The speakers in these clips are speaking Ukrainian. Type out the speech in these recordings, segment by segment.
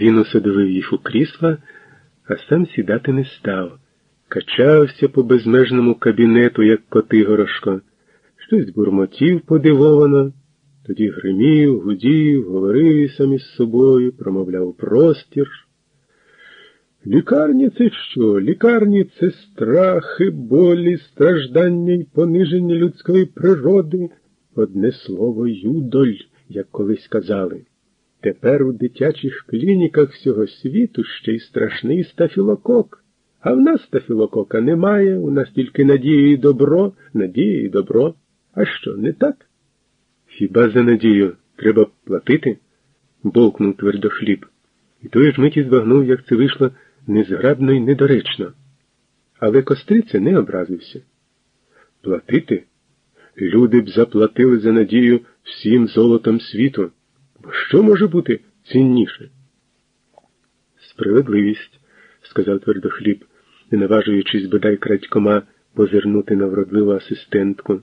Він усадовив їх у крісла, а сам сідати не став. Качався по безмежному кабінету, як коти горошко, щось бурмотів подивовано, тоді гримів, гудів, говорив сам із собою, промовляв простір. Лікарні це що? Лікарні це страхи, болі, страждання й пониження людської природи. Одне слово юдоль, як колись казали. Тепер у дитячих клініках всього світу ще й страшний стафілокок. А в нас стафілокока немає, у нас тільки надія і добро, надія і добро. А що, не так? Хіба за надію треба платити? бовкнув твердохліб. І той ж миті збагнув, як це вийшло незграбно і недоречно. Але Костриця не образився. Платити? Люди б заплатили за надію всім золотом світу. Що може бути цінніше? Справедливість, сказав твердохліб, не наважуючись бодай крадькома позирнути на вродливу асистентку,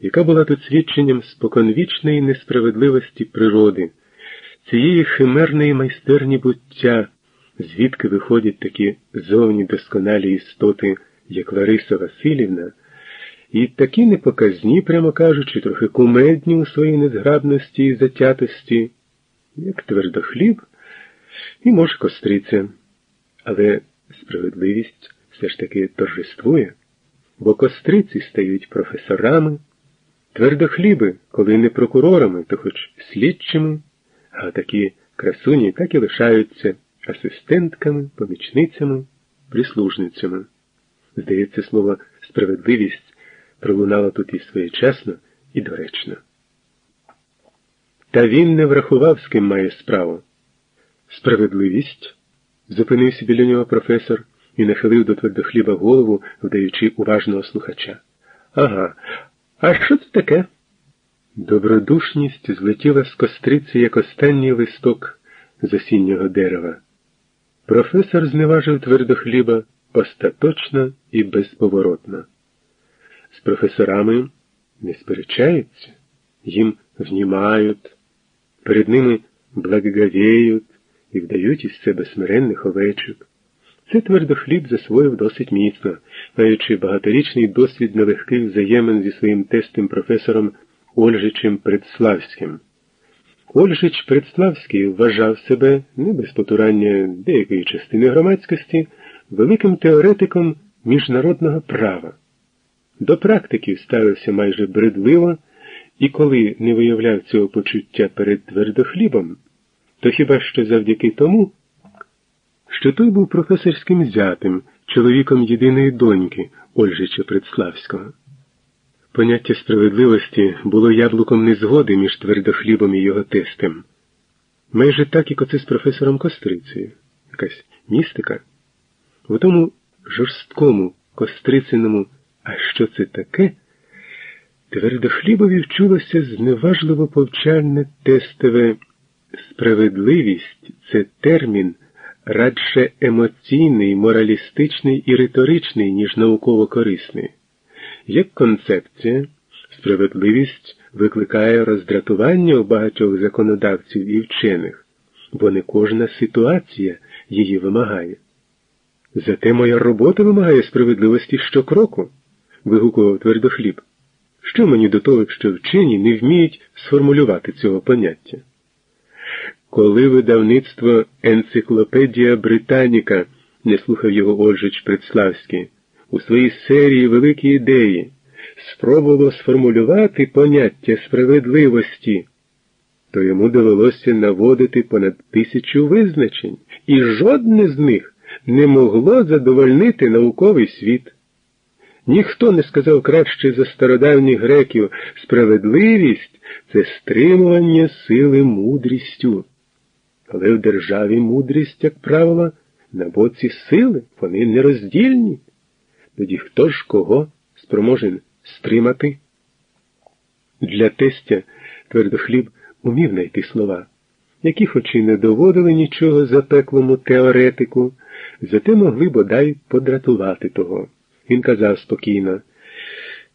яка була тут свідченням споконвічної несправедливості природи, цієї химерної майстерні буття звідки виходять такі зовні досконалі істоти, як Лариса Васильівна, і такі непоказні, прямо кажучи, трохи кумедні у своїй незграбності і затятості, як твердохліб і може костриця. Але справедливість все ж таки торжествує, бо костриці стають професорами, твердохліби, коли не прокурорами, то хоч слідчими, а такі красуні так і лишаються асистентками, помічницями, прислужницями. Здається, слово справедливість пролунало тут і своєчасно, і доречно. Та він не врахував, з ким має справу. Справедливість? зупинився біля нього професор і нахилив до твердохліба голову, вдаючи уважного слухача. Ага, а що це таке? Добродушність злетіла з костриці, як останній листок з осіннього дерева. Професор зневажив твердохліба остаточно і безповоротно. З професорами не сперечаються, їм внімають, перед ними благоговеють і вдають із себе смиренних овечок. Це твердохліб засвоїв досить міцно, маючи багаторічний досвід нелегких взаємин зі своїм тестим професором Ольжичем Предславським. Ольжич Предславський вважав себе, не без потурання деякої частини громадськості, великим теоретиком міжнародного права. До практики ставився майже бредливо, і коли не виявляв цього почуття перед твердохлібом, то хіба що завдяки тому, що той був професорським зятем, чоловіком єдиної доньки Ольжича Предславського. Поняття справедливості було яблуком незгоди між твердохлібом і його тестем. Майже так, як оце з професором Кострицею. Якась містика. В тому жорсткому кострициному, а що це таке? Твердохлібові вчулося зневажливо повчальне тестове справедливість це термін радше емоційний, моралістичний і риторичний, ніж науково корисний. Як концепція, справедливість викликає роздратування у багатьох законодавців і вчених, бо не кожна ситуація її вимагає. Зате моя робота вимагає справедливості щокроку, вигукував твердохліб. Що мені до того, що вчені не вміють сформулювати цього поняття? Коли видавництво Енциклопедія Британіка, не слухав його Ольжич Предславський, у своїй серії великі ідеї спробувало сформулювати поняття справедливості, то йому довелося наводити понад тисячу визначень, і жодне з них не могло задовольнити науковий світ. Ніхто не сказав краще за стародавніх греків справедливість це стримування сили мудрістю. Але в державі мудрість, як правило, на боці сили вони нероздільні. Тоді хто ж кого спроможен стримати? Для тестя твердохліб умів знайти слова, які хоч і не доводили нічого запеклому теоретику, зате могли бодай подратувати того. Він казав спокійно,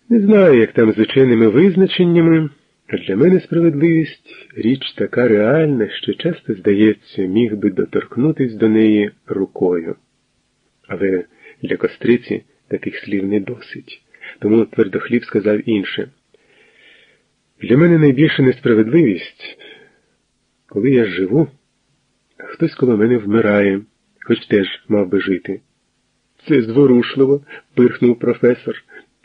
не знаю, як там з ученими визначеннями, А для мене справедливість річ така реальна, що часто, здається, міг би доторкнутись до неї рукою. Але для костриці таких слів не досить. Тому твердохліб сказав інше. Для мене найбільша несправедливість, коли я живу, а хтось коло мене вмирає, хоч теж мав би жити. Це зворушливо, пирхнув професор.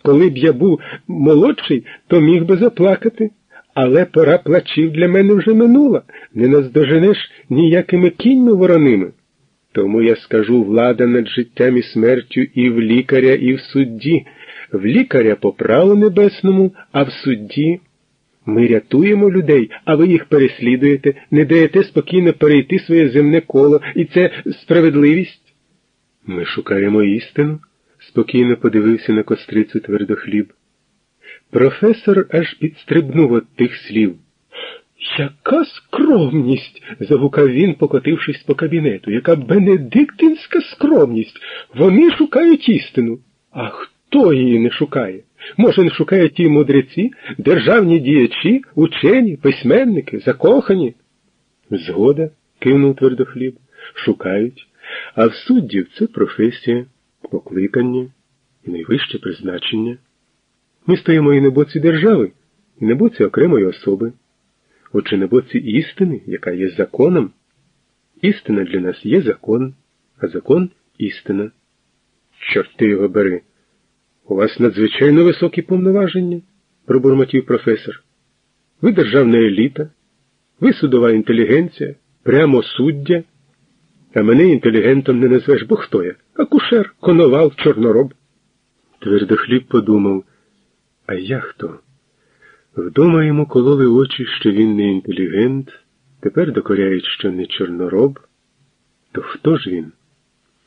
Коли б я був молодший, то міг би заплакати, але пора плачів для мене вже минула, не наздоженеш ніякими кіньми вороними. Тому я скажу влада над життям і смертю і в лікаря, і в судді, в лікаря по праву небесному, а в судді. Ми рятуємо людей, а ви їх переслідуєте, не даєте спокійно перейти своє земне коло, і це справедливість. Ми шукаємо істину, спокійно подивився на кострицю твердохліб. Професор аж підстрибнув від тих слів. Яка скромність. загукав він, покотившись по кабінету. Яка бенедиктинська скромність. Вони шукають істину. А хто її не шукає? Може, не шукають ті мудреці, державні діячі, учені, письменники, закохані? Згода, кивнув твердохліб, шукають, а в суддів це професія, покликання і найвище призначення. Ми стоїмо і на боці держави, і на боці окремої особи. Отже, на боці істини, яка є законом. Істина для нас є закон, а закон істина. Чорти його бери. У вас надзвичайно високі повноваження, пробурмотів професор. Ви державна еліта, ви судова інтелігенція, прямо суддя, а мене інтелігентом не назвеш, бо хто я? Акушер, коновал, чорнороб. Твердохліб подумав, а я хто? Вдома йому кололи очі, що він не інтелігент, тепер докоряють, що не чорнороб. То хто ж він?